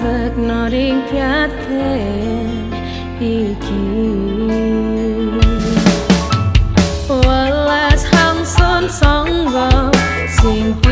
acknowledging that he killed. One last song, song, sing.